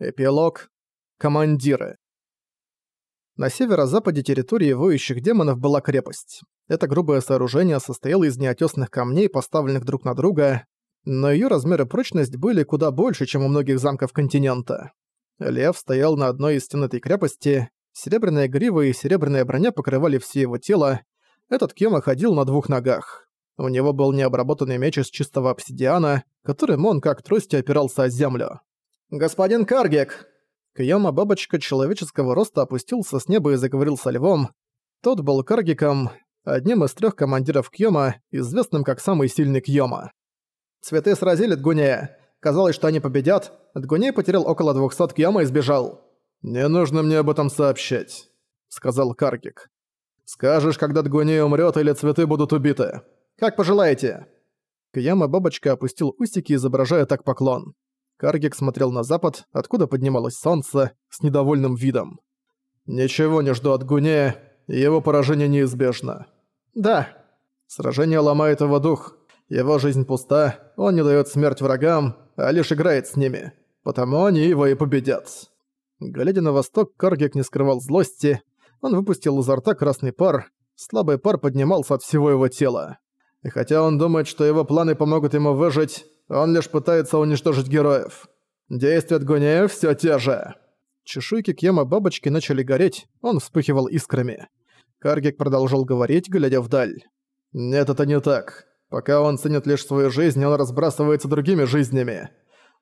Эпилог. Командиры. На северо-западе территории воющих демонов была крепость. Это грубое сооружение состояло из неотесных камней, поставленных друг на друга, но ее размер и прочность были куда больше, чем у многих замков континента. Лев стоял на одной из стен этой крепости, серебряная грива и серебряная броня покрывали все его тело, этот Кема ходил на двух ногах. У него был необработанный меч из чистого обсидиана, которым он как тростью опирался о землю. «Господин Каргек!» Кьяма бабочка человеческого роста опустился с неба и заговорил со львом. Тот был Каргиком, одним из трех командиров Кьёма, известным как самый сильный Кьёма. Цветы сразили Дгунея. Казалось, что они победят. Дгуней потерял около 200 Кьёма и сбежал. «Не нужно мне об этом сообщать», — сказал Каргик. «Скажешь, когда Дгуней умрет или цветы будут убиты. Как пожелаете». Кьяма бабочка опустил усики, изображая так поклон. Каргик смотрел на запад, откуда поднималось солнце, с недовольным видом. «Ничего не жду от Гуне, его поражение неизбежно». «Да». Сражение ломает его дух. Его жизнь пуста, он не дает смерть врагам, а лишь играет с ними. Потому они его и победят. Глядя на восток, Каргик не скрывал злости. Он выпустил изо рта красный пар. Слабый пар поднимался от всего его тела. И хотя он думает, что его планы помогут ему выжить, он лишь пытается уничтожить героев. Действия Гунеев все те же. Чешуйки Кьяма бабочки начали гореть, он вспыхивал искрами. Каргик продолжал говорить, глядя вдаль. «Нет, это не так. Пока он ценит лишь свою жизнь, он разбрасывается другими жизнями.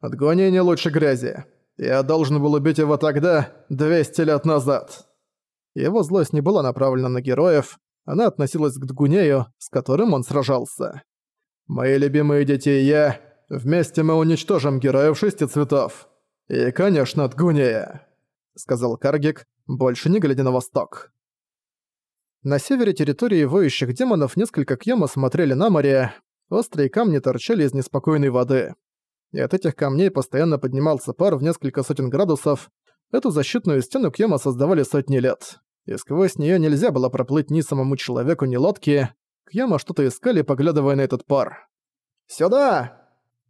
Отгони не лучше грязи. Я должен был убить его тогда, 200 лет назад». Его злость не была направлена на героев, она относилась к Дгунею, с которым он сражался. «Мои любимые дети и я Вместе мы уничтожим героев шести цветов. И, конечно, от Гунея», — сказал Каргик, больше не глядя на восток. На севере территории воющих демонов несколько кьяма смотрели на море, острые камни торчали из неспокойной воды. И от этих камней постоянно поднимался пар в несколько сотен градусов. Эту защитную стену кьяма создавали сотни лет. И сквозь нее нельзя было проплыть ни самому человеку, ни лодке. Кьяма что-то искали, поглядывая на этот пар. «Сюда!»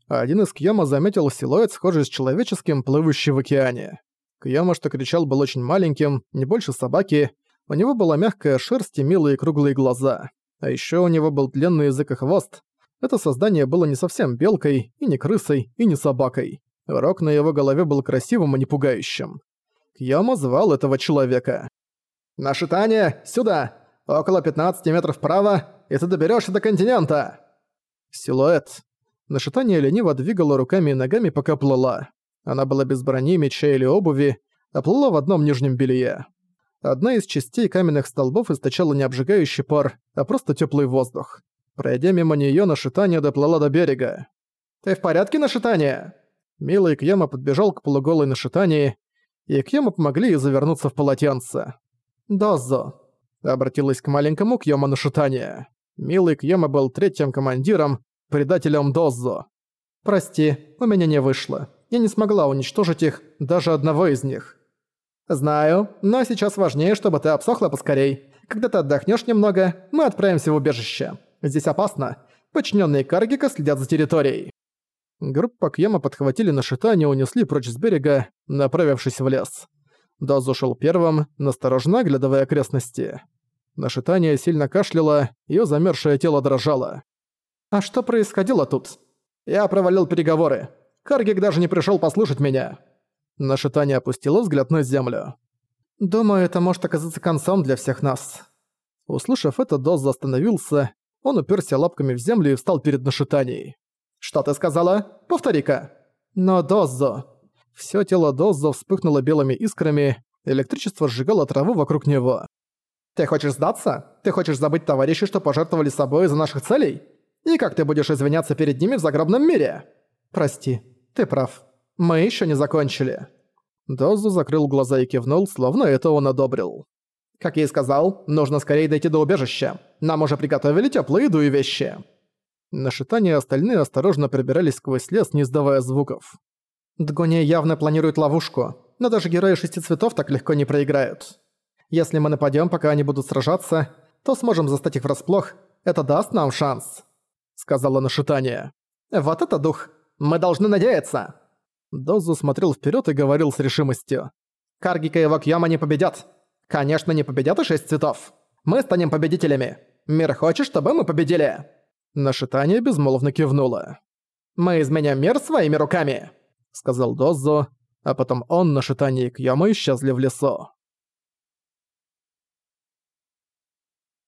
Один из Кьяма заметил силуэт, схожий с человеческим, плывущий в океане. Кьяма, что кричал, был очень маленьким, не больше собаки, у него была мягкая шерсть и милые круглые глаза. А еще у него был длинный язык и хвост. Это создание было не совсем белкой, и не крысой, и не собакой. Рог на его голове был красивым и не пугающим. Кьяма звал этого человека. «Наше Таня, сюда! Около 15 метров вправо, и ты доберешься до континента!» Силуэт, Нашитание лениво двигала руками и ногами, пока плыла. Она была без брони, меча или обуви, а плыла в одном нижнем белье. Одна из частей каменных столбов источала не обжигающий пар, а просто теплый воздух. Пройдя мимо нее, Нашитание доплыла до берега. «Ты в порядке, Нашитание?» Милый Кьяма подбежал к полуголой Нашитании, и Кьяма помогли ей завернуться в полотенце. «Доззо», — обратилась к маленькому Кьяма Нашитание. Милый Кьяма был третьим командиром, предателем Доззо. Прости, у меня не вышло. Я не смогла уничтожить их, даже одного из них. Знаю, но сейчас важнее, чтобы ты обсохла поскорей. Когда ты отдохнешь немного, мы отправимся в убежище. Здесь опасно. Подчиненные Каргика следят за территорией. Группа Кьяма подхватили на шитане и унесли прочь с берега, направившись в лес. Дозу шел первым, настороженно оглядывая окрестности. Нашитание сильно кашляло, ее замерзшее тело дрожало. «А что происходило тут?» «Я провалил переговоры. Каргик даже не пришёл послушать меня». Наша Таня опустила взгляд на землю. «Думаю, это может оказаться концом для всех нас». Услышав это, Доз остановился, он уперся лапками в землю и встал перед Нашитанией. «Что ты сказала? Повтори-ка!» «Но Доззо...» Всё тело Доззо вспыхнуло белыми искрами, электричество сжигало траву вокруг него. «Ты хочешь сдаться? Ты хочешь забыть товарищей, что пожертвовали собой из-за наших целей? И как ты будешь извиняться перед ними в загробном мире? Прости, ты прав. Мы еще не закончили. Дозу закрыл глаза и кивнул, словно это он одобрил. Как я и сказал, нужно скорее дойти до убежища. Нам уже приготовили теплую еду и вещи. На шитание остальные осторожно пробирались сквозь лес, не издавая звуков. Дгония явно планирует ловушку, но даже герои шести цветов так легко не проиграют. Если мы нападем, пока они будут сражаться, то сможем застать их врасплох. Это даст нам шанс сказала Нашитание. «Вот это дух! Мы должны надеяться!» Дозу смотрел вперед и говорил с решимостью. «Каргика и его Кьёма не победят! Конечно, не победят и шесть цветов! Мы станем победителями! Мир хочет, чтобы мы победили!» Нашитание безмолвно кивнула. «Мы изменим мир своими руками!» — сказал Дозу, а потом он, Нашитание и Кьёма исчезли в лесу.